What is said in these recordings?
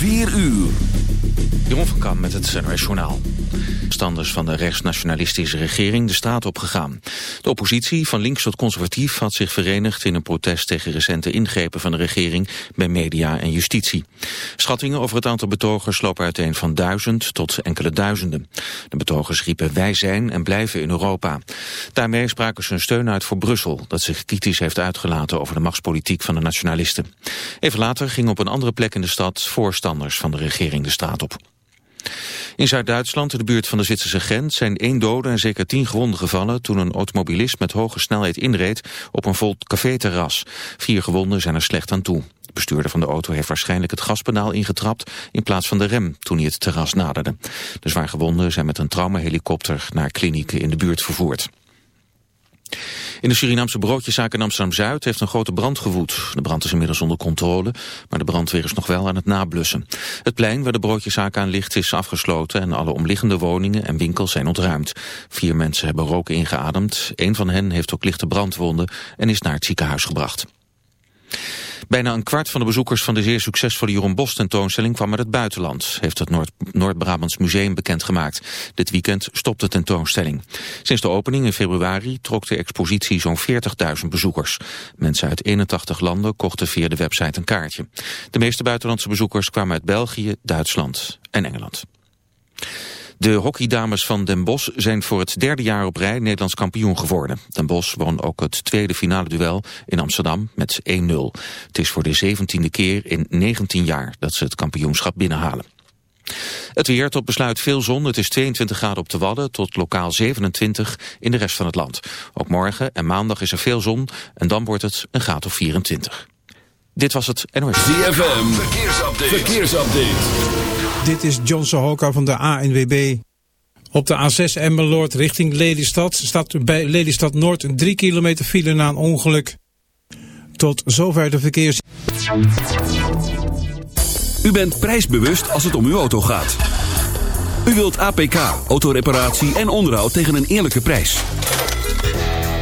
4 uur. Jeroen van Kam met het NOS Journaal. Standers van de rechtsnationalistische regering de straat opgegaan. De oppositie, van links tot conservatief, had zich verenigd in een protest tegen recente ingrepen van de regering bij media en justitie. Schattingen over het aantal betogers lopen uiteen van duizend tot enkele duizenden. De betogers riepen wij zijn en blijven in Europa. Daarmee spraken ze een steun uit voor Brussel, dat zich kritisch heeft uitgelaten over de machtspolitiek van de nationalisten. Even later gingen op een andere plek in de stad van de regering de straat op. In Zuid-Duitsland, in de buurt van de Zwitserse grens, zijn één dode en zeker tien gewonden gevallen toen een automobilist met hoge snelheid inreed op een vol caféterras. Vier gewonden zijn er slecht aan toe. De bestuurder van de auto heeft waarschijnlijk het gaspedaal ingetrapt in plaats van de rem toen hij het terras naderde. De zwaargewonden zijn met een traumahelikopter naar klinieken in de buurt vervoerd. In de Surinaamse broodjeszaak in Amsterdam-Zuid heeft een grote brand gewoed. De brand is inmiddels onder controle, maar de brandweer is nog wel aan het nablussen. Het plein waar de broodjeszaak aan ligt is afgesloten en alle omliggende woningen en winkels zijn ontruimd. Vier mensen hebben rook ingeademd. Een van hen heeft ook lichte brandwonden en is naar het ziekenhuis gebracht. Bijna een kwart van de bezoekers van de zeer succesvolle Jeroen Bos tentoonstelling kwam uit het buitenland, heeft het Noord-Brabants Museum bekendgemaakt. Dit weekend stopt de tentoonstelling. Sinds de opening in februari trok de expositie zo'n 40.000 bezoekers. Mensen uit 81 landen kochten via de website een kaartje. De meeste buitenlandse bezoekers kwamen uit België, Duitsland en Engeland. De hockeydames van Den Bosch zijn voor het derde jaar op rij Nederlands kampioen geworden. Den Bosch won ook het tweede finale duel in Amsterdam met 1-0. Het is voor de zeventiende keer in 19 jaar dat ze het kampioenschap binnenhalen. Het weer tot besluit veel zon. Het is 22 graden op de Wadden tot lokaal 27 in de rest van het land. Ook morgen en maandag is er veel zon en dan wordt het een graad of 24. Dit was het NOS. ZFM, verkeersupdate. verkeersupdate. Dit is John Sohoka van de ANWB. Op de A6 Emmeloord richting Lelystad staat bij Lelystad Noord een 3 kilometer file na een ongeluk. Tot zover de verkeers... U bent prijsbewust als het om uw auto gaat. U wilt APK, autoreparatie en onderhoud tegen een eerlijke prijs.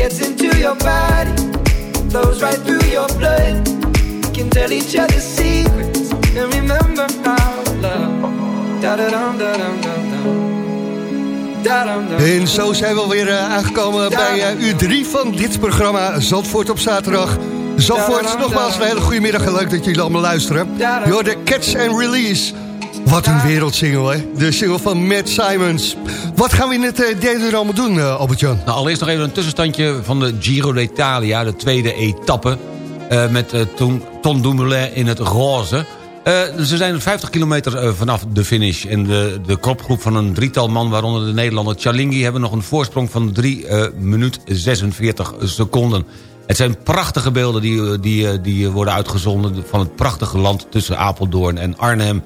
Gets into your body, flows right through your blood. We can tell each other secrets and remember our love. Da da dum da dum dum dum. Da dum dum. En zo zijn we alweer eh, aangekomen bij eh, uur 3 van dit programma Zandvoort op zaterdag. Zandvoort, nogmaals een hele goede middag en leuk dat jullie allemaal luisteren. Door de Catch and Release. Wat een wereldsingle, hè? De single van Matt Simons. Wat gaan we in het uh, derde uur allemaal doen, uh, Albert-Jan? Nou, allereerst nog even een tussenstandje van de Giro d'Italia, de tweede etappe. eh, met Ton, Ton Dumoulin in het roze. Ze zijn 50 kilometer vanaf de finish. En de, de kopgroep van een drietal man, waaronder de Nederlander Chalingi... hebben nog een voorsprong van 3 eh minuut 46 seconden. Het zijn prachtige beelden die, die, die worden uitgezonden... van het prachtige land tussen Apeldoorn en Arnhem.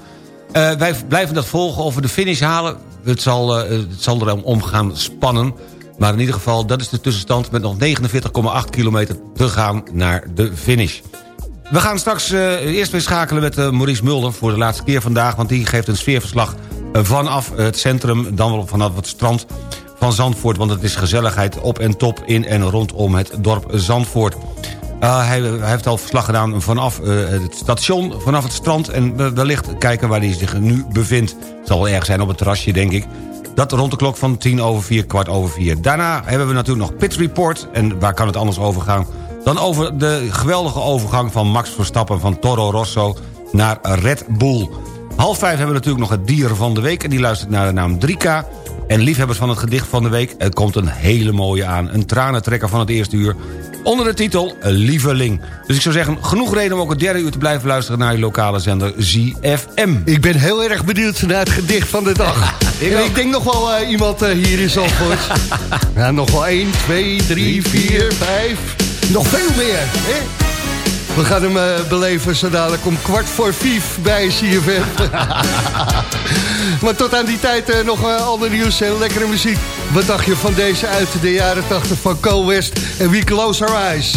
Eh, wij blijven dat volgen we de finish halen. Het zal, eh, het zal er om gaan spannen. Maar in ieder geval, dat is de tussenstand... met nog 49,8 kilometer te gaan naar de finish. We gaan straks eh, eerst weer schakelen met Maurice Mulder... voor de laatste keer vandaag, want die geeft een sfeerverslag... vanaf het centrum, dan wel vanaf het strand van Zandvoort... want het is gezelligheid op en top in en rondom het dorp Zandvoort. Uh, hij, heeft al verslag gedaan vanaf uh, het station, vanaf het strand... en we- wellicht kijken waar hij zich nu bevindt. Het zal wel erg zijn op het terrasje, denk ik. Dat rond de klok van tien over vier, kwart over vier. Daarna hebben we natuurlijk nog Pit Report. En waar kan het anders over gaan? Dan over de geweldige overgang van Max Verstappen... van Toro Rosso naar Red Bull. Half vijf hebben we natuurlijk nog het dier van de week... en die luistert naar de naam 3K. En liefhebbers van het gedicht van de week... er komt een hele mooie aan. Een tranentrekker van het eerste uur. Onder de titel Lieveling. Dus ik zou zeggen, genoeg reden om ook het derde uur te blijven luisteren... naar je lokale zender ZFM. Ik ben heel erg benieuwd naar het gedicht van de dag. ik en ik denk nog wel eh, iemand eh, hier in Zandvoort. ja, nog wel 1, 2, 3, 4, 5. Nog veel meer. Hè? We gaan hem eh, beleven zo dadelijk om kwart voor vijf bij CFM. maar tot aan die tijd eh, nog eh, ander nieuws en lekkere muziek. Wat dacht je van deze uit de jaren 80 van Co West en We Close Our Eyes?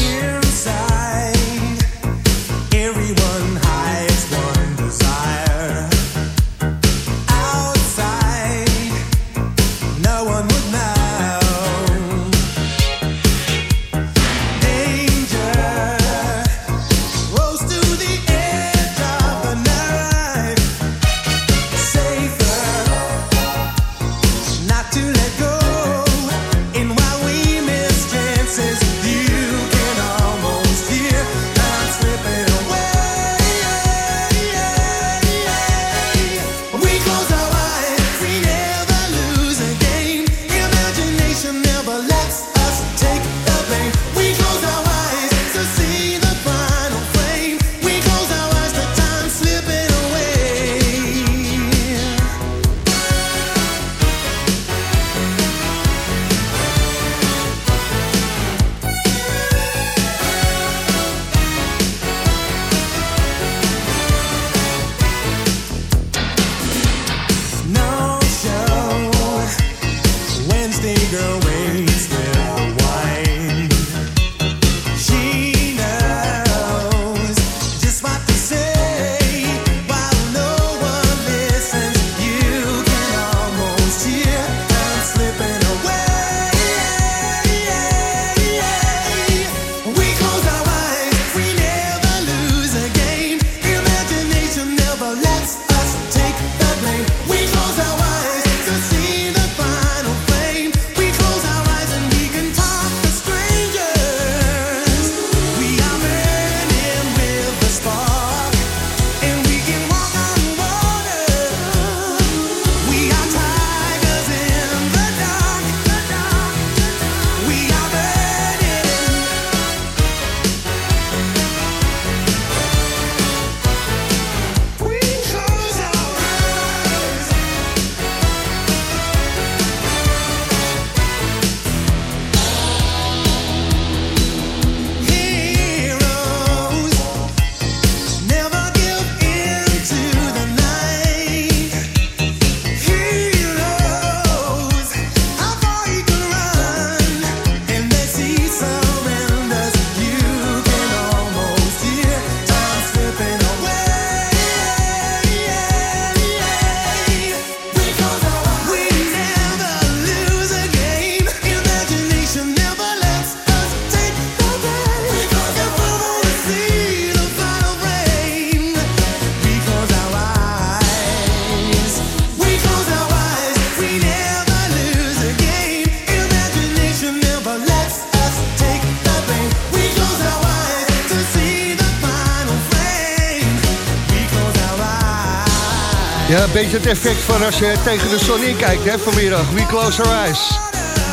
Ja, een beetje het effect van als je tegen de zon in kijkt hè, vanmiddag. We close our eyes.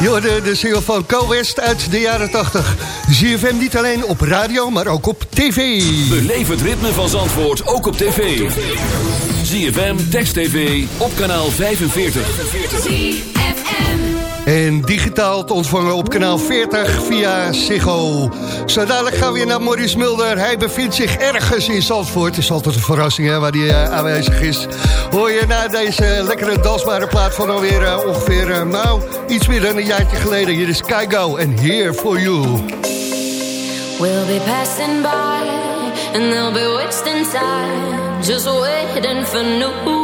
Je hoorde de single van Co West uit de jaren 80. ZFM niet alleen op radio, maar ook op tv. Beleef het ritme van Zandvoort ook op tv. ZFM, Text TV, op kanaal 45. En digitaal te ontvangen op kanaal 40 via Ziggo. Zo dadelijk gaan we weer naar Maurice Mulder. Hij bevindt zich ergens in Zandvoort. Het is altijd een verrassing hè, waar hij eh, aanwezig is. Hoor je na deze lekkere dansbare plaat van alweer eh, ongeveer... eh, nou, iets meer dan een jaartje geleden. Hier is Kaigo en Here For You. We'll be passing by and they'll be wasting time just waiting for.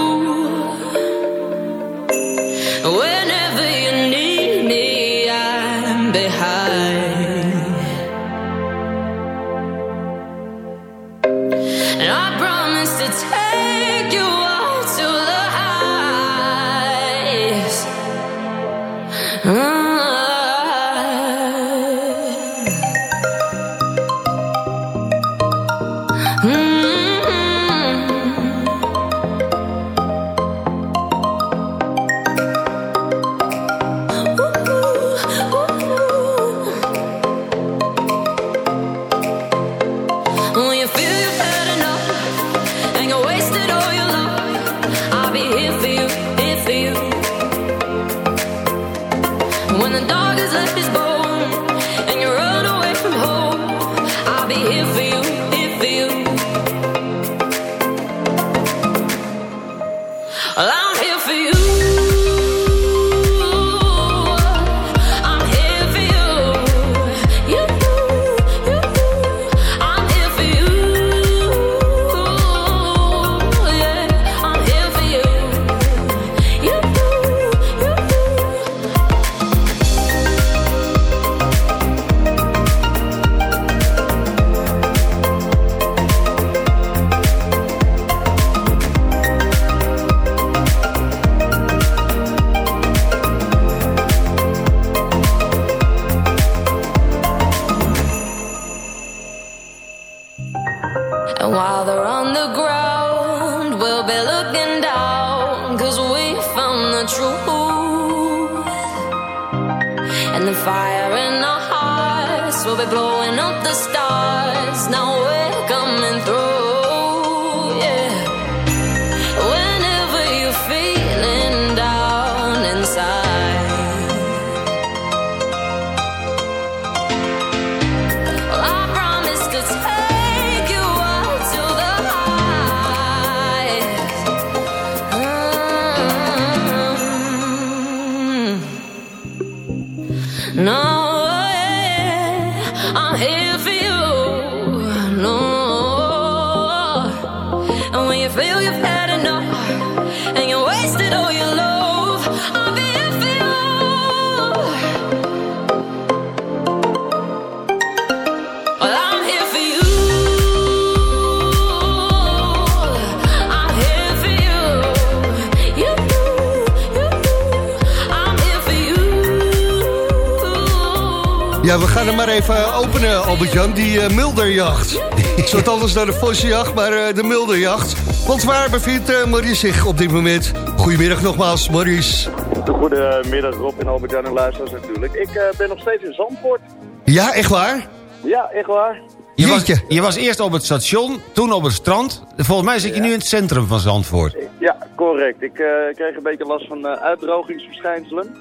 Ja, we gaan hem maar even openen, Albert-Jan, die eh, Mulderjacht. Het is wat anders dan de Vossenjacht, maar eh, de Mulderjacht. Want waar bevindt eh, Maurice zich op dit moment? Goedemiddag nogmaals, Maurice. Goedemiddag Rob en Albert-Jan en luisteraars natuurlijk. Ik eh, ben nog steeds in Zandvoort. Ja, echt waar? Ja, echt waar. Je was, je was eerst op het station, toen op het strand. Volgens mij zit je nu in het centrum van Zandvoort. Ja, correct. Ik eh, kreeg een beetje last van eh, uitdrogingsverschijnselen.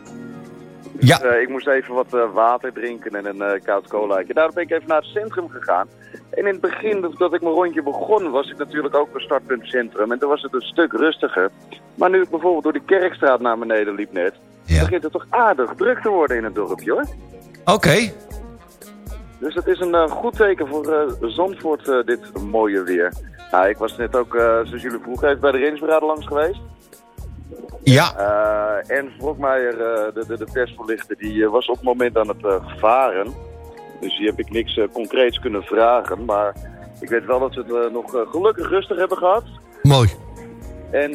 Ja. Dus, eh, ik moest even wat eh, water drinken en een eh, koud colaatje. Daarom ben ik even naar het centrum gegaan. En in het begin, dat- dat ik mijn rondje begon, was ik natuurlijk ook bij startpunt centrum. En toen was het een stuk rustiger. Maar nu ik bijvoorbeeld door die Kerkstraat naar beneden liep net... Ja. begint het toch aardig druk te worden in het dorpje, hoor. Oké. Dus het is een goed teken voor Zandvoort, dit mooie weer. Nou, ik was net ook, zoals jullie vroegen, even bij de Rinsbrade langs geweest. Ja. Eh en Vrokmeijer, eh, de, de, de persvoorlichter, die eh, was op het moment aan het eh, varen. Dus die heb ik niks concreets kunnen vragen. Maar ik weet wel dat ze het nog gelukkig rustig hebben gehad. Mooi. En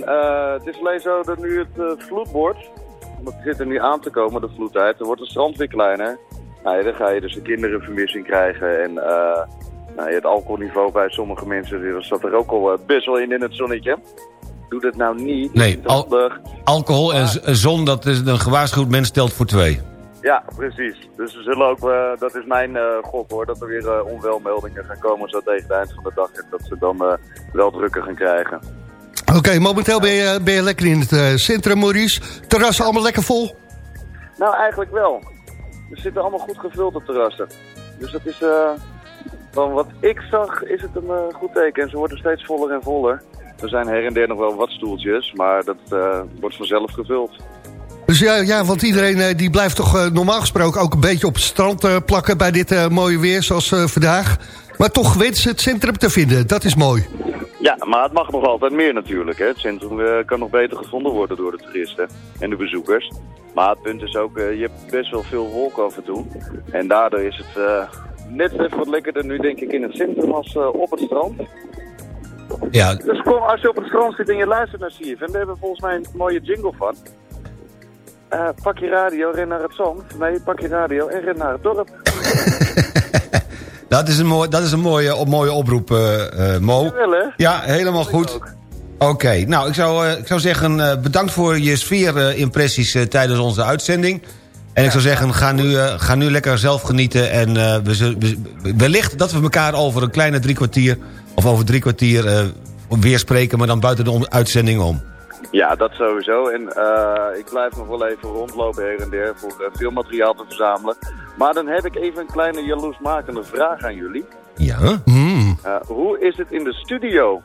het is alleen zo dat nu het vloed wordt, want het zit er nu aan te komen, de vloedtijd. Er wordt het strand weer kleiner. Nou ja, dan ga je dus de kinderenvermissing krijgen. En nou, ja, het alcoholniveau bij sommige mensen dat zat er ook al best wel in in het zonnetje. Doe dat nou niet. Nee, al-. Alcohol en zon, dat is een gewaarschuwd mens telt voor twee. Ja, precies. Dus we zullen ook, eh, dat is mijn eh gok hoor, dat er weer eh, onwelmeldingen gaan komen zo tegen het eind van de dag. En dat ze dan eh, wel drukker gaan krijgen. Oké, momenteel ben je, ben je lekker in het centrum, Maurice. Terrassen allemaal lekker vol? Nou, eigenlijk wel. Er zitten allemaal goed gevuld op terrassen. Dus dat is, eh, van wat ik zag, is het een goed teken. En ze worden steeds voller en voller. Er zijn her en der nog wel wat stoeltjes, maar dat eh, wordt vanzelf gevuld. Dus ja, ja want iedereen eh, die blijft toch eh, normaal gesproken ook een beetje op het strand plakken bij dit mooie weer zoals vandaag. Maar toch weten ze het centrum te vinden, dat is mooi. Ja, maar het mag nog altijd meer natuurlijk. Hè. Het centrum kan nog beter gevonden worden door de toeristen en de bezoekers. Maar het punt is ook, je hebt best wel veel wolken af en toe. En daardoor is het net even wat lekkerder nu denk ik in het centrum als op het strand. Ja, Dus kom, als je op het strand zit en je luistert naar CFM, daar hebben we volgens mij een mooie jingle van. Eh, pak je radio, ren naar het zand. Nee, pak je radio en ren naar het dorp. dat is een, mooi, dat is een mooie, op, mooie oproep, eh, Mo. Hè? Ja, helemaal goed. Oké, nou, ik zou, ik zou zeggen, bedankt voor je sfeerimpressies tijdens onze uitzending. En ik zou zeggen, ga nu, ga nu lekker zelf genieten. En we we- wellicht dat we elkaar over een kleine drie kwartier... of over drie kwartier eh, weer spreken, maar dan buiten de uitzending om. Ja, dat sowieso. En eh, ik blijf nog wel even rondlopen her en der voor eh, veel materiaal te verzamelen. Maar dan heb ik even een kleine jaloersmakende vraag aan jullie. Ja? Eh, hoe is het in de studio?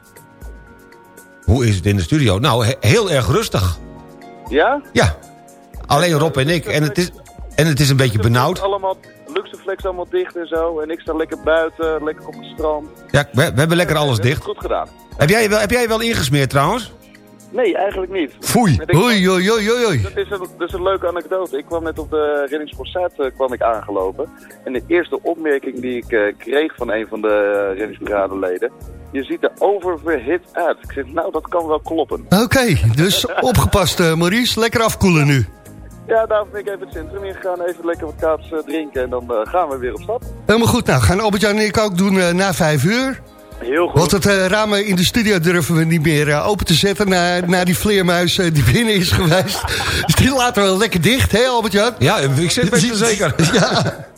Hoe is het in de studio? Nou, he- heel erg rustig. Ja? Ja, alleen Rob en ik. En het is, en het is een beetje benauwd. Allemaal, Luxeflex allemaal dicht en zo. En ik sta lekker buiten, lekker op het strand. Ja, we, we hebben lekker alles hebben dicht. Goed gedaan. Heb jij, wel, heb jij wel ingesmeerd trouwens? Nee, eigenlijk niet. Foei. Oei, oei, oei, oei. Dat is, een, dat is een leuke anekdote. Ik kwam net op de reddingspost Zuid eh, kwam ik aangelopen. En de eerste opmerking die ik eh, kreeg van een van de uh. Je ziet er oververhit uit. Ik zeg, nou, dat kan wel kloppen. Oké, dus opgepast eh, Maurice, lekker afkoelen nu. Ja, daarom ben ik even het centrum ingegaan. Even lekker wat kouds eh, drinken. En dan eh, gaan we weer op stap. Helemaal goed, nou gaan Albert-Jan en ik ook doen eh, na vijf uur. Heel goed. Want het ramen in de studio durven we niet meer open te zetten... na, na die vleermuis die binnen is geweest. Dus die laten we lekker dicht, hè Albert-Jan? Ja, ik zit best zeker. Ja.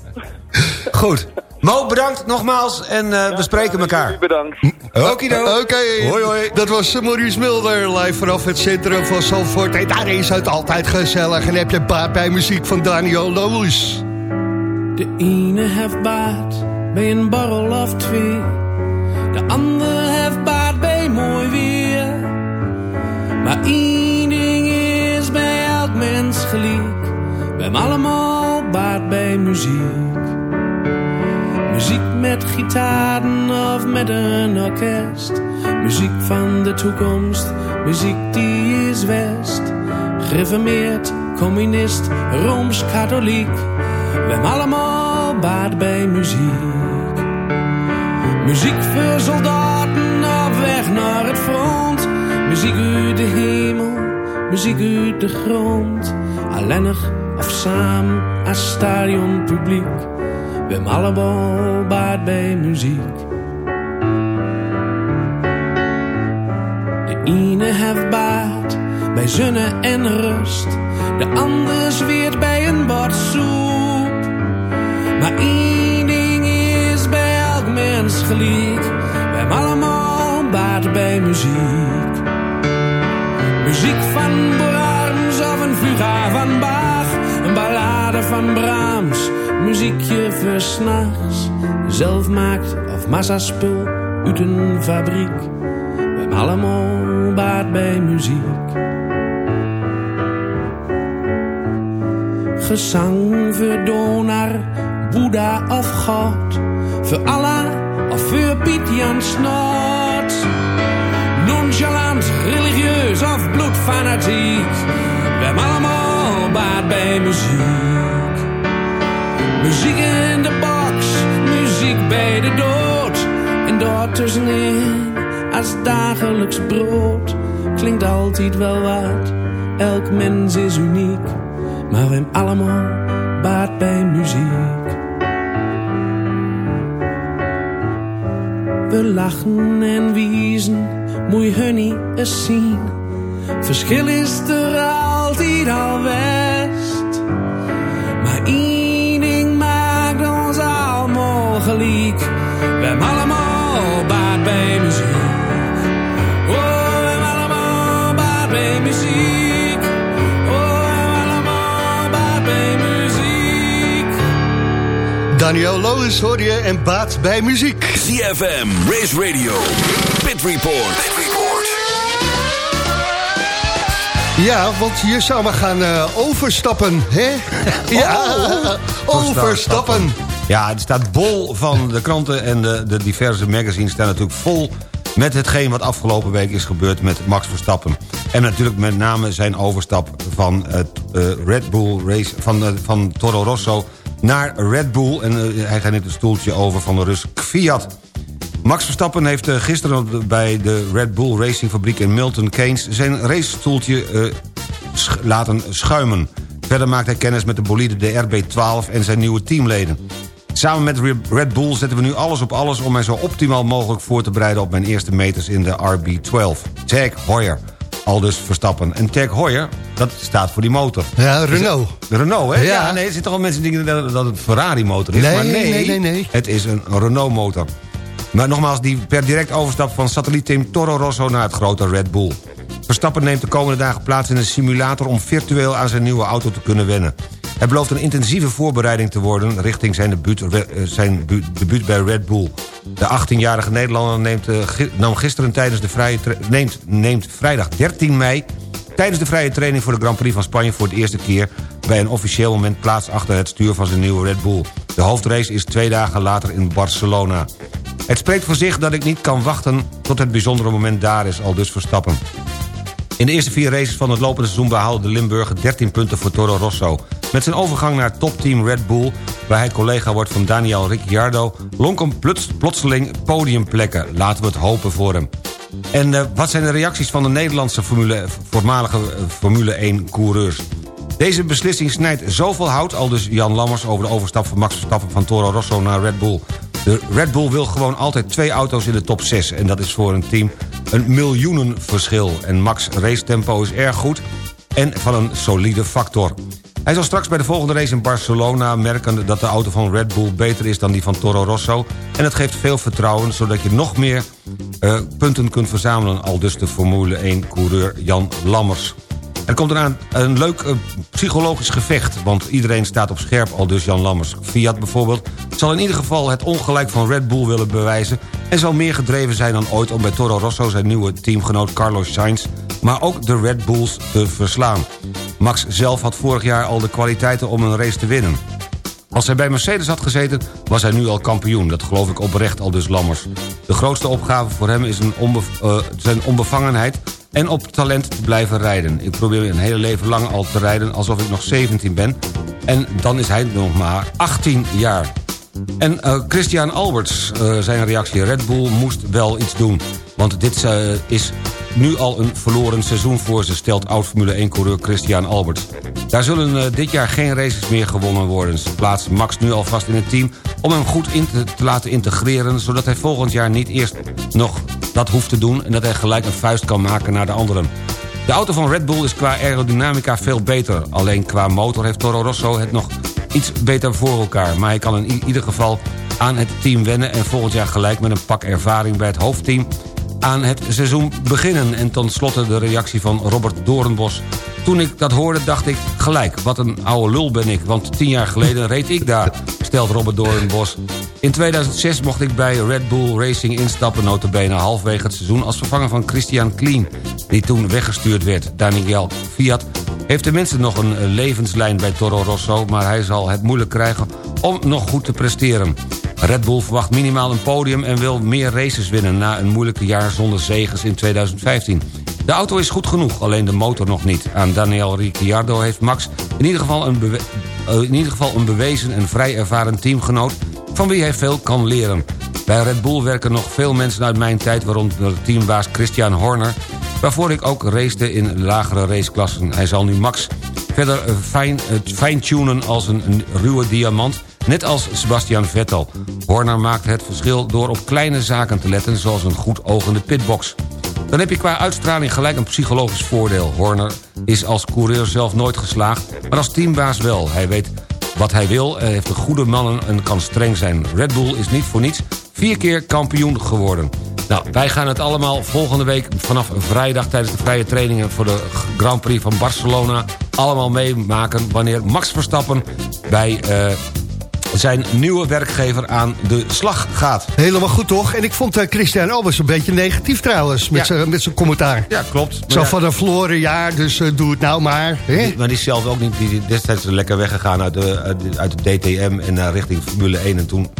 Goed. Mo, bedankt nogmaals en eh, we spreken elkaar. Bedankt. Okido. Oké, Hoi, hoi. dat was eh, Maurice Mulder live vanaf het centrum van Zandvoort. En daar is het altijd gezellig. En heb je baat bij muziek van Daniel Loos. De ene heeft baat bij een borrel of twee. De ander heeft baat bij mooi weer. Maar één ding is bij elk mens gelijk. We hebben allemaal baat bij muziek. Muziek met gitaren of met een orkest. Muziek van de toekomst, muziek die is west. Gereformeerd, communist, rooms-katholiek. We hebben allemaal baat bij muziek. Muziek voor soldaten op weg naar het front. Muziek uit de hemel, muziek uit de grond. Alleenig of samen als stadionpubliek. We hebben allemaal baat bij muziek. De ene heeft baat bij zonne en rust. De ander zweert bij een bord soep. Maar één ding is bij elk mens gelijk. We hebben allemaal baat bij muziek. Muziek van Brahms of een fuga van Bach. Een ballade van Brahms. Muziekje voor s'nachts. Zelf maakt of massaspul uit een fabriek. We hebben allemaal baat bij muziek. Gezang voor Donar, Boeddha of God. Voor Allah of voor Piet Jan Snot. Nonchalant, religieus of bloedfanatiek. We hebben allemaal baat bij muziek. Muziek in de box, muziek bij de dood. En daartussenin, als dagelijks brood. Klinkt altijd wel wat, elk mens is uniek. Maar we allemaal baat bij muziek. We lachen en wiezen, moet je hun niet eens zien. Verschil is er altijd al best. Maar ons gelijk. We hebben allemaal baat bij muziek. Oh, we hebben allemaal baat bij muziek. Oh, we hebben allemaal baat bij muziek. Daniel Loos hoor je en baat bij muziek. ZFM, Race Radio, Pit Report. Ja, want je zou maar gaan eh, overstappen, hè? ja, overstappen. Ja, het staat bol van de kranten en de, de diverse magazines staan natuurlijk vol met hetgeen wat afgelopen week is gebeurd met Max Verstappen. En natuurlijk met name zijn overstap van het eh, Red Bull race, van, eh, van Toro Rosso naar Red Bull. En eh, hij gaat net een stoeltje over van de Rus Fiat. Max Verstappen heeft gisteren bij de Red Bull Racing fabriek in Milton Keynes... zijn racestoeltje laten schuimen. Verder maakt hij kennis met de bolide de RB12 en zijn nieuwe teamleden. Samen met Re- Red Bull zetten we nu alles op alles... om mij zo optimaal mogelijk voor te bereiden op mijn eerste meters in de RB12. Tag Heuer, aldus Verstappen. En Tag Heuer, dat staat voor die motor. Ja, Renault. Renault, hè? Ja. Ja, nee, er zitten al mensen die denken dat het een Ferrari-motor is. Nee, maar nee, nee, nee, nee. het is een Renault-motor. Maar nogmaals, die per direct overstap van satellietteam Toro Rosso naar het grote Red Bull. Verstappen neemt de komende dagen plaats in een simulator... om virtueel aan zijn nieuwe auto te kunnen wennen. Het belooft een intensieve voorbereiding te worden... richting zijn debuut, eh, zijn bu- debuut bij Red Bull. De 18-jarige Nederlander neemt, eh, nam gisteren tijdens de vrije neemt, neemt vrijdag 13 mei... tijdens de vrije training voor de Grand Prix van Spanje... voor de eerste keer bij een officieel moment plaats achter het stuur van zijn nieuwe Red Bull. De hoofdrace is twee dagen later in Barcelona. Het spreekt voor zich dat ik niet kan wachten tot het bijzondere moment daar is, al dus Verstappen. In de eerste vier races van het lopende seizoen behaalde de Limburger 13 punten voor Toro Rosso. Met zijn overgang naar topteam Red Bull, waar hij collega wordt van Daniel Ricciardo... lonk hem plots- plotseling podiumplekken. Laten we het hopen voor hem. En eh, wat zijn de reacties van de Nederlandse Formule, voormalige eh, Formule 1-coureurs? Deze beslissing snijdt zoveel hout, al dus Jan Lammers... over de overstap van Max Verstappen van Toro Rosso naar Red Bull. De Red Bull wil gewoon altijd twee auto's in de top 6... en dat is voor een team een miljoenenverschil. En Max' racetempo is erg goed en van een solide factor. Hij zal straks bij de volgende race in Barcelona merken... dat de auto van Red Bull beter is dan die van Toro Rosso... en het geeft veel vertrouwen, zodat je nog meer eh, punten kunt verzamelen... al dus de Formule 1-coureur Jan Lammers. Er komt eraan een leuk eh, psychologisch gevecht... want iedereen staat op scherp, al dus Jan Lammers. Fiat bijvoorbeeld zal in ieder geval het ongelijk van Red Bull willen bewijzen... en zal meer gedreven zijn dan ooit om bij Toro Rosso... zijn nieuwe teamgenoot Carlos Sainz... maar ook de Red Bulls te verslaan. Max zelf had vorig jaar al de kwaliteiten om een race te winnen. Als hij bij Mercedes had gezeten, was hij nu al kampioen. Dat geloof ik oprecht al dus Lammers. De grootste opgave voor hem is een eh, zijn onbevangenheid... en op talent te blijven rijden. Ik probeer een hele leven lang al te rijden alsof ik nog 17 ben. En dan is hij nog maar 18 jaar. En eh, Christian Alberts, eh, zijn reactie... Red Bull moest wel iets doen. Want dit eh, is nu al een verloren seizoen voor ze... stelt oud-Formule 1-coureur Christian Alberts. Daar zullen dit jaar geen races meer gewonnen worden. Ze plaatsen Max nu alvast in het team... om hem goed in te, te laten integreren... zodat hij volgend jaar niet eerst nog dat hoeft te doen... en dat hij gelijk een vuist kan maken naar de anderen. De auto van Red Bull is qua aerodynamica veel beter. Alleen qua motor heeft Toro Rosso het nog iets beter voor elkaar. Maar hij kan in ieder geval aan het team wennen... en volgend jaar gelijk met een pak ervaring bij het hoofdteam... aan het seizoen beginnen. En ten slotte de reactie van Robert Doornbos. Toen ik dat hoorde dacht ik gelijk, wat een oude lul ben ik... want tien jaar geleden reed ik daar, stelt Robert Doornbos. In 2006 mocht ik bij Red Bull Racing instappen... notabene halfwege het seizoen als vervanger van Christian Kleen... die toen weggestuurd werd. Daniel Fiat heeft tenminste nog een eh, levenslijn bij Toro Rosso... maar hij zal het moeilijk krijgen om nog goed te presteren. Red Bull verwacht minimaal een podium en wil meer races winnen... na een moeilijke jaar zonder zegens in 2015. De auto is goed genoeg, alleen de motor nog niet. Aan Daniel Ricciardo heeft Max in ieder geval een, eh, in ieder geval een bewezen en vrij ervaren teamgenoot... van wie hij veel kan leren. Bij Red Bull werken nog veel mensen uit mijn tijd... waaronder teambaas Christian Horner... waarvoor ik ook racete in lagere raceklassen. Hij zal nu Max verder eh, fijn, het fine-tunen als een, ruwe diamant... net als Sebastian Vettel. Horner maakt het verschil door op kleine zaken te letten... zoals een goed ogende pitbox. Dan heb je qua uitstraling gelijk een psychologisch voordeel. Horner is als coureur zelf nooit geslaagd, maar als teambaas wel. Hij weet wat hij wil, heeft een goede mannen en kan streng zijn. Red Bull is niet voor niets vier keer kampioen geworden. Nou, wij gaan het allemaal volgende week vanaf vrijdag... tijdens de vrije trainingen voor de Grand Prix van Barcelona... allemaal meemaken wanneer Max Verstappen bij... eh, zijn nieuwe werkgever aan de slag gaat. Helemaal goed toch? En ik vond eh, Christian Albers een beetje negatief trouwens met Ja. zijn met zijn commentaar. Ja, klopt. Zo ja, van een verloren jaar, dus eh, doe het nou maar. Die- maar die is zelf ook niet... Die destijds lekker weggegaan uit de, uit de, uit de DTM... en naar richting Formule 1 en toen...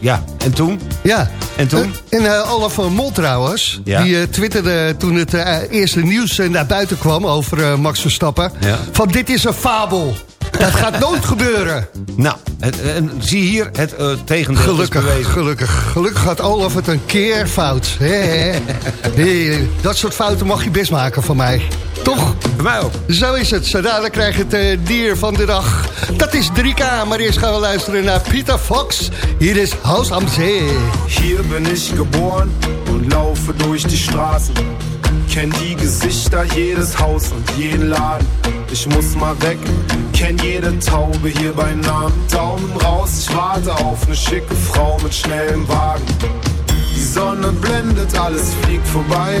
Ja, en toen? Ja. En toen? Eh, en eh, Olaf van Mol trouwens, Ja. die eh, twitterde toen het eerste nieuws naar buiten kwam over Max Verstappen. Ja. Van dit is een fabel. Dat gaat nooit gebeuren. Nou, het- en zie hier het tegendeel Gelukkig, gelukkig. Gelukkig had Olaf het een keer fout. Hey, dat soort fouten mag je best maken van mij. Toch? Bij mij ook. Zo is het. Zo dadelijk krijg je het eh, dier van de dag. Dat is 3K, maar eerst gaan we luisteren naar Peter Fox. Hier is Haus am See. Hier bin ich geboren und laufe durch die Straßen. Kenn die Gesichter, jedes Haus und jeden Laden. Ich muss mal weg, kenn jede Taube hier bei Namen. Daumen raus, ich warte auf eine schicke Frau mit schnellem Wagen. Die Sonne blendet, alles fliegt vorbei.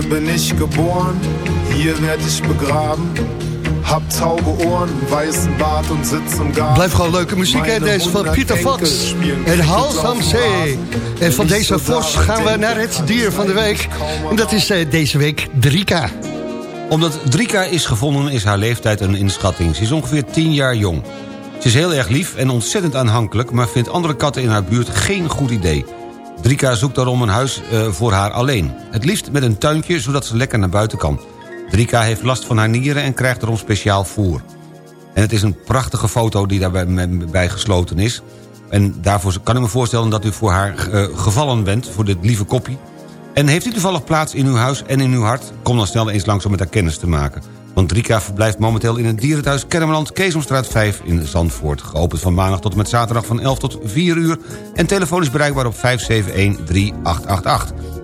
Hier bin ich geboren, hier werd ich begraben. Hab taube Ohren, weißen Bart und sitz im Garten. Blijft gewoon leuke muziek, hè? Deze van 100 Pieter Fox en Cricket am See. En van deze Vos gaan we naar het dier van de week. En dat is eh, deze week 3K. Omdat Drika is gevonden is haar leeftijd een inschatting. Ze is ongeveer 10 jaar jong. Ze is heel erg lief en ontzettend aanhankelijk... maar vindt andere katten in haar buurt geen goed idee. Drika zoekt daarom een huis eh, voor haar alleen. Het liefst met een tuintje, zodat ze lekker naar buiten kan. Drika heeft last van haar nieren en krijgt daarom speciaal voer. En het is een prachtige foto die daarbij bij gesloten is. En daarvoor kan ik me voorstellen dat u voor haar eh, gevallen bent... voor dit lieve koppie. En heeft u toevallig plaats in uw huis en in uw hart... kom dan snel eens langs om met haar kennis te maken. Want Rika verblijft momenteel in het dierenthuis Kennemerland... Keesomstraat 5 in Zandvoort. Geopend van maandag tot en met zaterdag van 11 tot 4 uur. En telefonisch bereikbaar op 571-3888.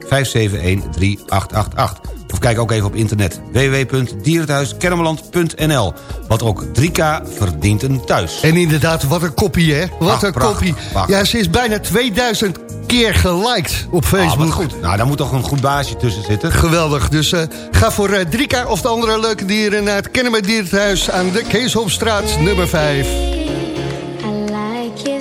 571-3888. Of kijk ook even op internet www.dierenthuiskennemerland.nl. Want ook 3K verdient een thuis. En inderdaad, wat een koppie, hè? Wat Ach, een prachtig. Ja, ze is bijna 2000 keer geliked op Ah, Facebook. wat goed. Nou, daar moet toch een goed baasje tussen zitten. Geweldig. Dus eh, ga voor eh 3K of de andere leuke dieren... naar het Kennemer Dierenthuis aan de Keeshofstraat nummer 5. I like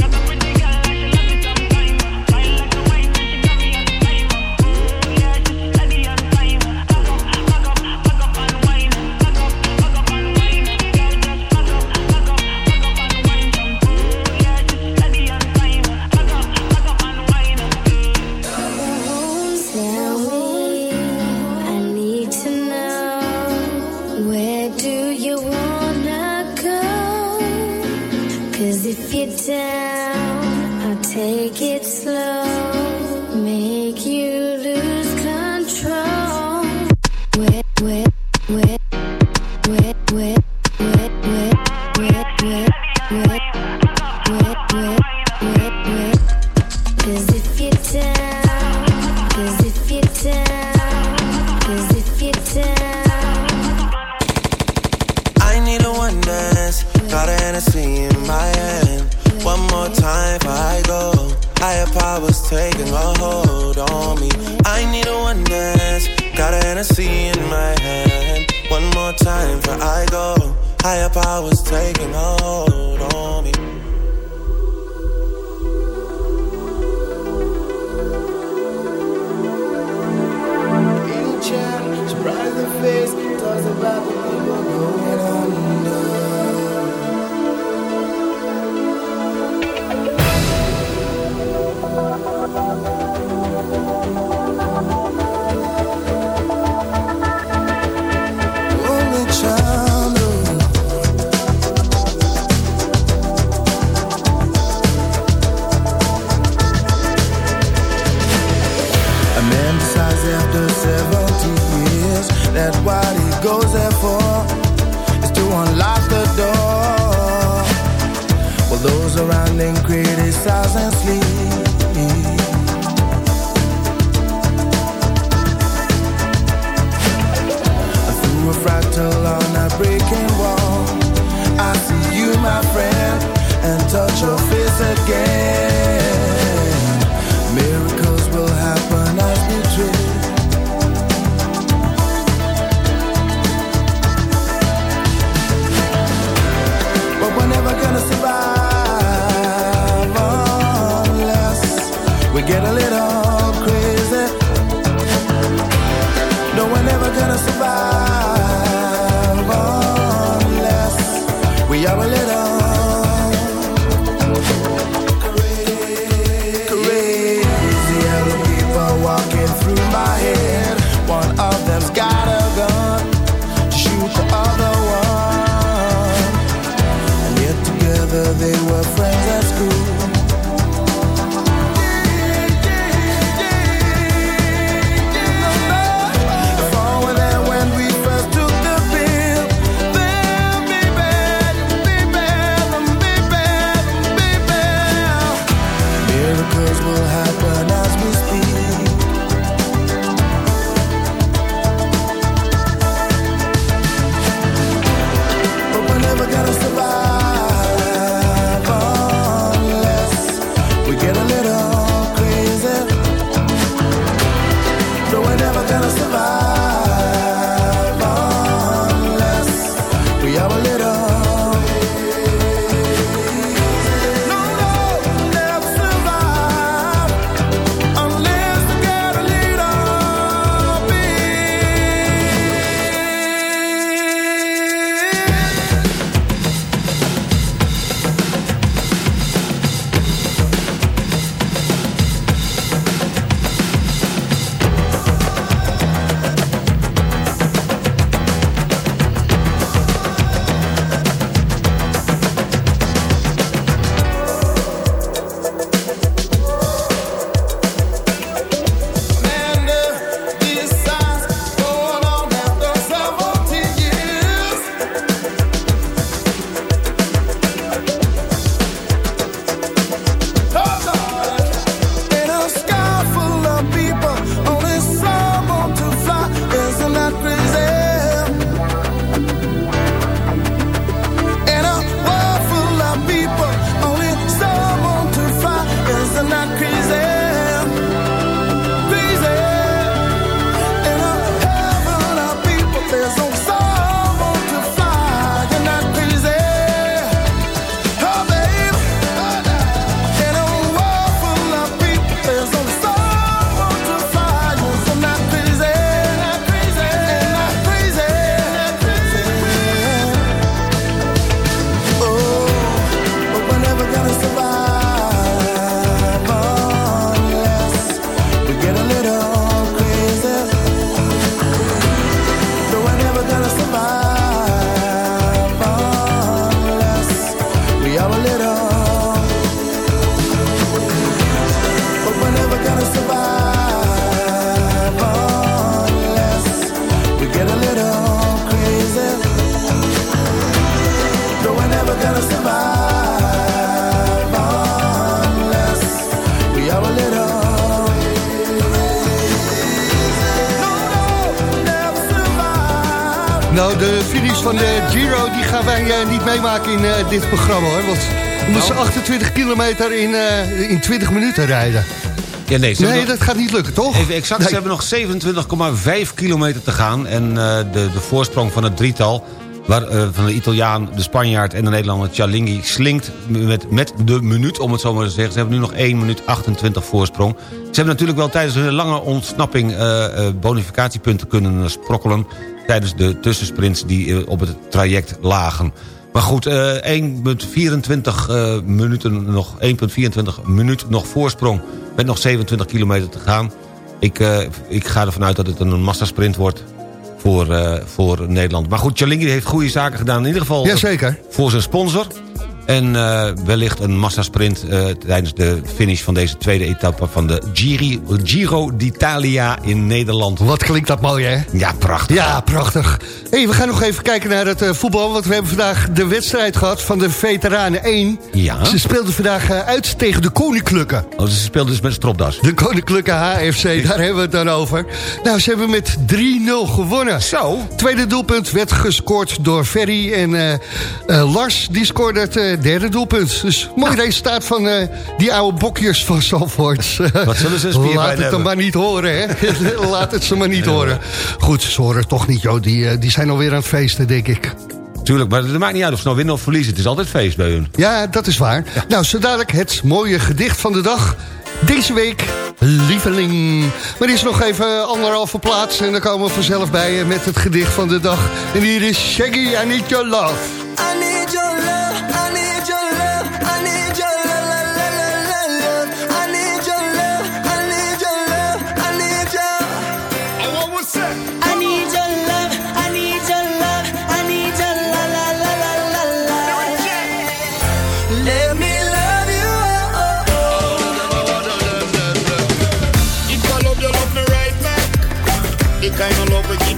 Nou, de finish van de Giro die gaan wij eh, niet meemaken in eh, dit programma hoor. Want we moeten 28 kilometer in, eh, in 20 minuten rijden. Ja, nee, Nee, nog- dat gaat niet lukken, toch? Even exact, Nee. ze hebben nog 27,5 kilometer te gaan. En eh, de, de voorsprong van het drietal... Waar, eh, van de Italiaan, de Spanjaard en de Nederlander Cialinghi... slinkt met, met de minuut, om het zo maar te zeggen. Ze hebben nu nog 1 minuut 28 voorsprong. Ze hebben natuurlijk wel tijdens hun lange ontsnapping... eh, eh, bonificatiepunten kunnen sprokkelen... tijdens de tussensprints die eh, op het traject lagen. Maar goed, eh 1,24 eh, minuten nog, 1,24 minuut nog voorsprong... met nog 27 kilometer te gaan. Ik, eh, ik ga ervan uit dat het een massasprint wordt voor, eh, voor Nederland. Maar goed, Chalingi heeft goede zaken gedaan. In ieder geval Jazeker. voor zijn sponsor. En eh, wellicht een massasprint eh, tijdens de finish van deze tweede etappe... van de Giri, Giro d'Italia in Nederland. Wat klinkt dat mooi, hè? Ja, prachtig. Ja, prachtig. Hey, we gaan nog even kijken naar het eh, voetbal. Want we hebben vandaag de wedstrijd gehad van de Veteranen 1. Ja. Ze speelden vandaag uit tegen de Koninklijke. Oh, ze speelden dus met stropdas. De Koninklijke HFC, daar hebben we het dan over. Nou, ze hebben met 3-0 gewonnen. Zo. Tweede doelpunt werd gescoord door Ferry. En Lars, die scoorde het derde doelpunt. Dus mooi resultaat van eh, die oude bokjes van Zalvoort. Wat zullen ze Laat het dan hebben? maar niet horen, hè. Laat het ze maar niet horen. Goed, ze horen toch niet, joh. Die, eh, die zijn alweer aan het feesten, denk ik. Tuurlijk, maar het maakt niet uit of ze nou winnen of verliezen. Het is altijd feest bij hun. Ja, dat is waar. Nou, zo dadelijk het mooie gedicht van de dag. Deze week, lieveling. Maar er is nog even anderhalve plaats en dan komen we vanzelf bij je met het gedicht van de dag. En hier is Shaggy, I Need Your Love. I need your love,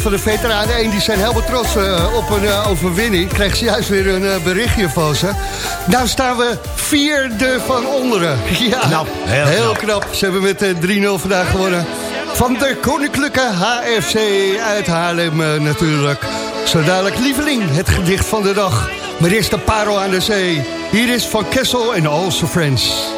Van de veteranen 1 die zijn helemaal trots eh, op een eh, overwinning. Kreeg juist weer een eh, berichtje van ze. Nou staan we vierde van onderen. Ja, Knap, heel knap. Ze hebben met eh, 3-0 vandaag gewonnen. Van de Koninklijke HFC uit Haarlem natuurlijk. Zo dadelijk lieveling, het gedicht van de dag. Maar eerst de parel aan de zee. Hier is Van Kessel en All Friends.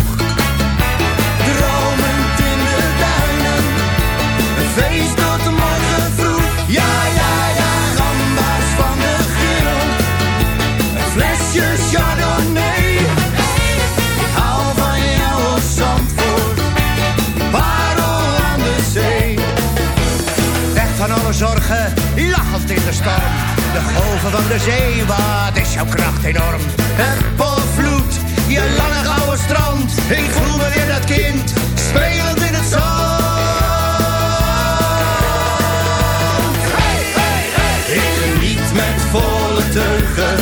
Zorgen, lachend in de storm. De golven van de zee, wat is jouw kracht enorm. Het potvloed, je lange gouden strand. Ik voel me weer dat kind, spelend in het zand. Ik geniet met volle teugen,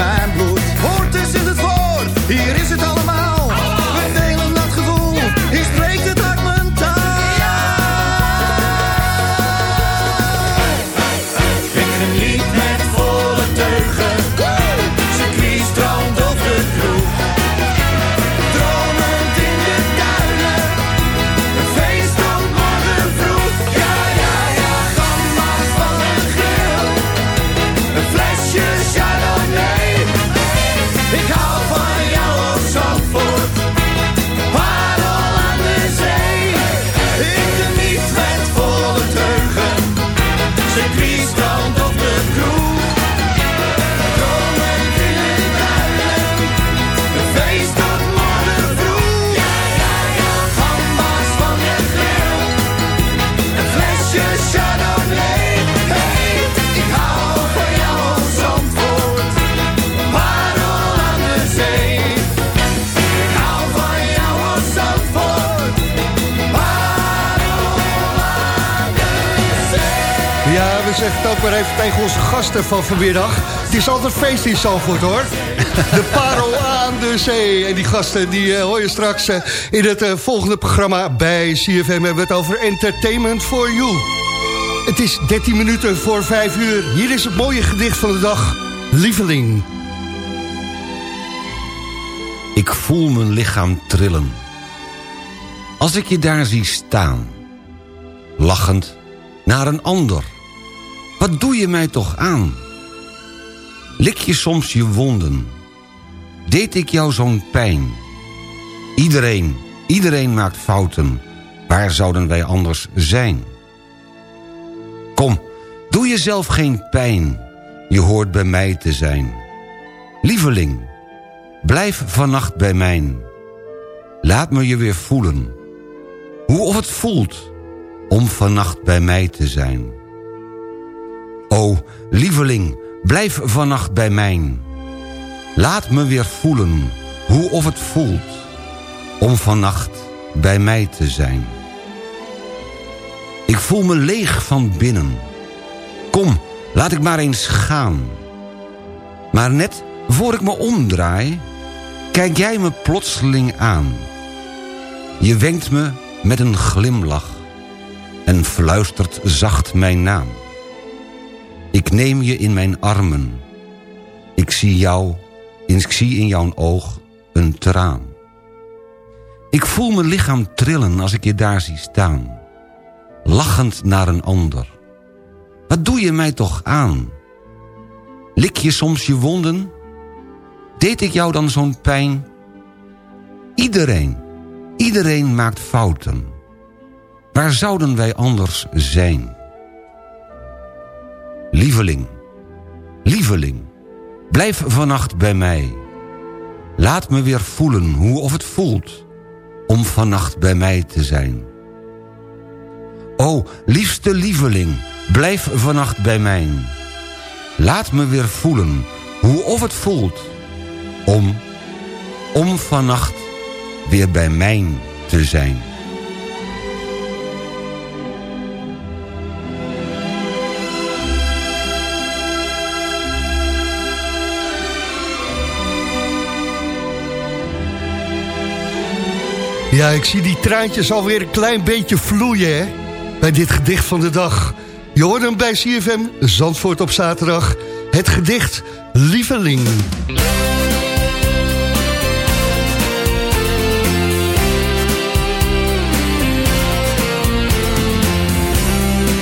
mind blowing. Zeggen het ook maar even tegen onze gasten van vanmiddag. Het is altijd feest in Zandvoort, hoor. De parel aan de zee. En die gasten die eh, hoor je straks eh, in het eh, volgende programma bij CFM. Hebben we het over Entertainment for You. Het is 13 minuten voor 5 uur. Hier is het mooie gedicht van de dag. Lieveling. Ik voel mijn lichaam trillen. Als ik je daar zie staan. Lachend naar een ander. Wat doe je mij toch aan? Lik je soms je wonden? Deed ik jou zo'n pijn? Iedereen, iedereen maakt fouten. Waar zouden wij anders zijn? Kom, doe jezelf geen pijn. Je hoort bij mij te zijn. Lieveling, blijf vannacht bij mij. Laat me je weer voelen. Hoe of het voelt om vannacht bij mij te zijn. O, lieveling, blijf vannacht bij mij. Laat me weer voelen hoe of het voelt om vannacht bij mij te zijn. Ik voel me leeg van binnen. Kom, laat ik maar eens gaan. Maar net voor ik me omdraai, kijk jij me plotseling aan. Je wenkt me met een glimlach en fluistert zacht mijn naam. Ik neem je in mijn armen. Ik zie jou, ik zie in jouw oog een traan. Ik voel mijn lichaam trillen als ik je daar zie staan. Lachend naar een ander. Wat doe je mij toch aan? Lik je soms je wonden? Deed ik jou dan zo'n pijn? Iedereen, iedereen maakt fouten. Waar zouden wij anders zijn? Lieveling, lieveling, blijf vannacht bij mij. Laat me weer voelen hoe of het voelt om vannacht bij mij te zijn. O, liefste lieveling, blijf vannacht bij mij. Laat me weer voelen hoe of het voelt om, om vannacht weer bij mij te zijn. Ja, ik zie die traantjes alweer een klein beetje vloeien, hè? Bij dit gedicht van de dag. Je hoort hem bij CFM, Zandvoort op zaterdag. Het gedicht Lieveling.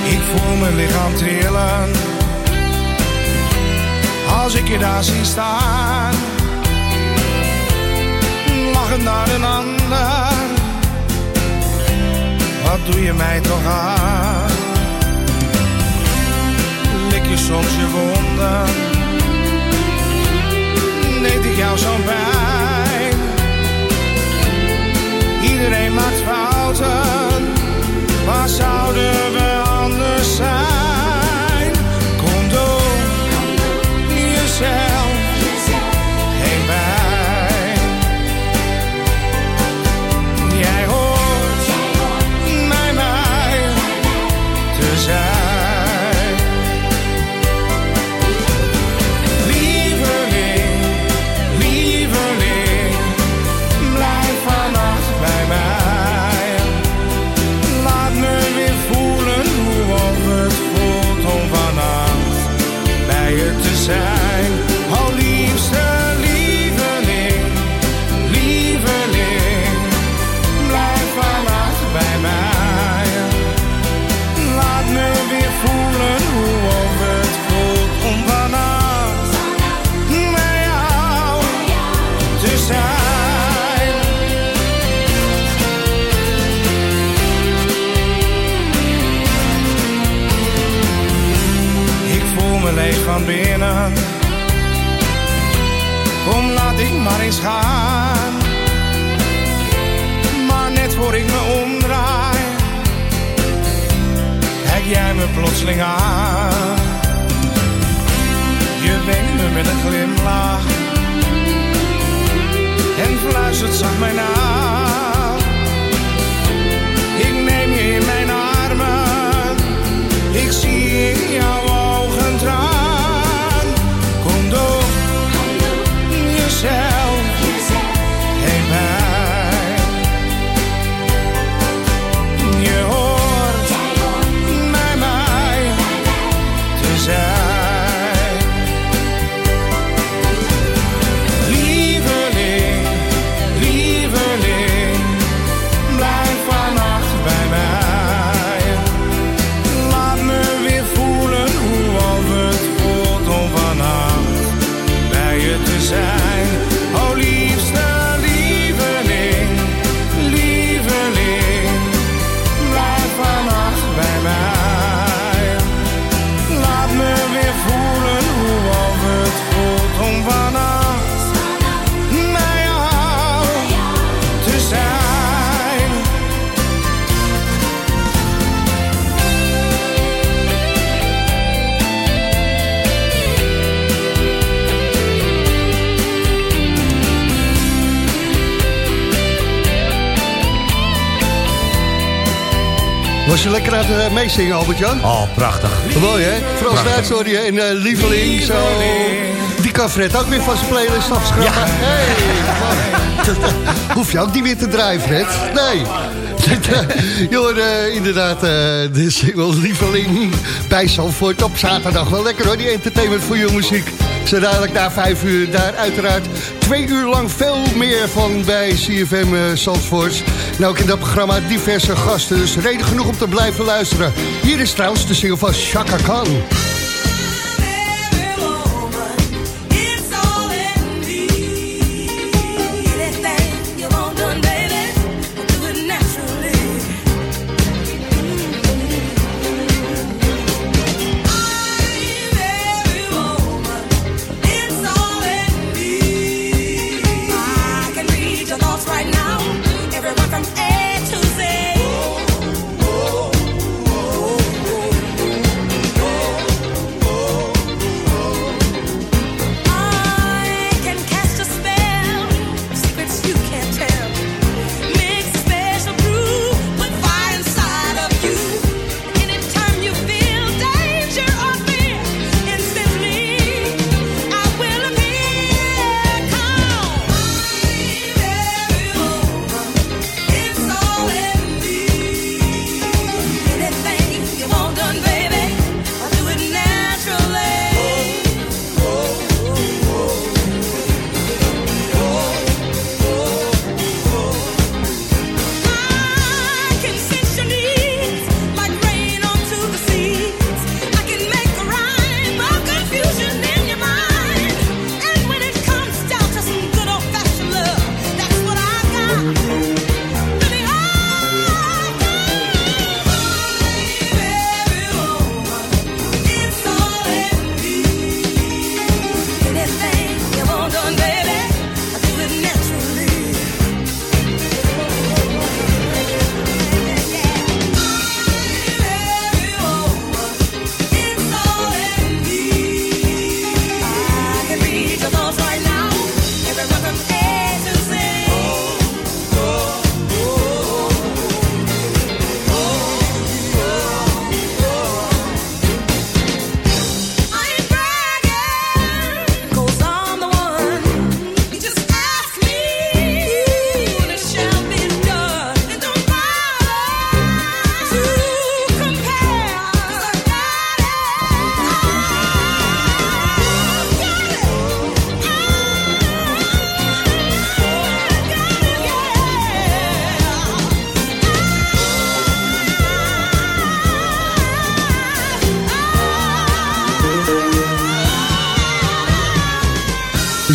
Ik voel mijn lichaam trillen Als ik je daar zie staan Lachend naar een ander. Wat doe je mij toch aan? Lik je soms je wonden? Deed ik jou zo'n pijn? Iedereen maakt fouten. Waar zouden Maar net voor ik me omdraai, kijk jij me plotseling aan. Je wenkt me met een glimlach en fluistert zacht mijn naam. Eh, meezingen, Albert-Jan? Oh, prachtig. Mooi, hè? Frans Prachtig. Duits hoor je. En eh, Lieveling, zo... Die kan Fred ook weer van zijn playlist afschrappen. Hey, man. Hoef je ook niet meer te draaien, Fred. Nee. Hoorde eh, inderdaad eh, de single Lieveling bij Zandvoort op zaterdag. Wel lekker hoor, die entertainment voor je muziek. Zo dadelijk na vijf uur, daar uiteraard twee uur lang veel meer van bij CFM eh, Zandvoort. En ook in dat programma diverse gasten, dus reden genoeg om te blijven luisteren. Hier is trouwens de single van Chaka Khan.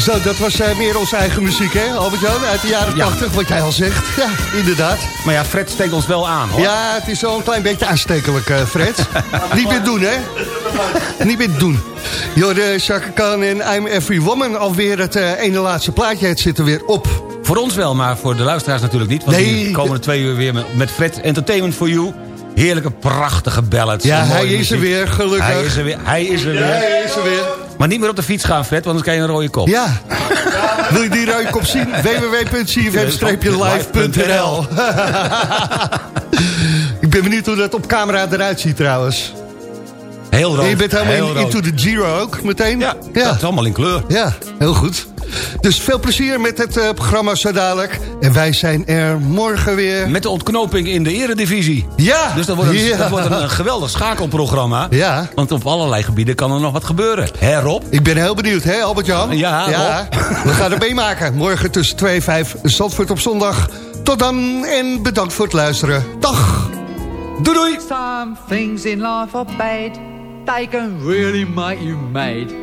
Zo, dat was eh, meer onze eigen muziek, hè, Albert-Jan? Uit de jaren Ja. 80, wat jij al zegt. Ja, inderdaad. Maar ja, Fred steekt ons wel aan, hoor. Ja, het is wel een klein beetje aanstekelijk, eh, Fred. Niet meer doen, hè? Niet meer doen. Jorde, Chaka Khan en I'm Every Woman. Alweer het eh, ene laatste plaatje. Het zit er weer op. Voor ons wel, maar voor de luisteraars natuurlijk niet. Want Nee. de komende twee uur weer met, Fred Entertainment for You. Heerlijke, prachtige ballads. Ja, en mooie hij is er weer, gelukkig. Hij is er weer, hij is er weer. Ja. Maar niet meer op de fiets gaan, Fred, want anders krijg je een rode kop. Ja. Wil je die rode kop zien? www.cfm-live.nl Ik ben benieuwd hoe dat op camera eruit ziet trouwens. Heel rood. En je bent helemaal heel in- into the Giro ook meteen? Ja, dat is allemaal in kleur. Ja, heel goed. Dus veel plezier met het eh, programma zo dadelijk. En wij zijn er morgen weer. Met de ontknoping in de eredivisie. Ja! Dus dat wordt een, Ja. dat wordt een, geweldig schakelprogramma. Ja. Want op allerlei gebieden kan er nog wat gebeuren. Hè, Rob? Ik ben heel benieuwd, hè Albert-Jan? Ja, We gaan er meemaken. Morgen tussen 2 en 5, Zandvoort op zondag. Tot dan en bedankt voor het luisteren. Dag! Doei doei! Some things in life are bad. They can really make you mad.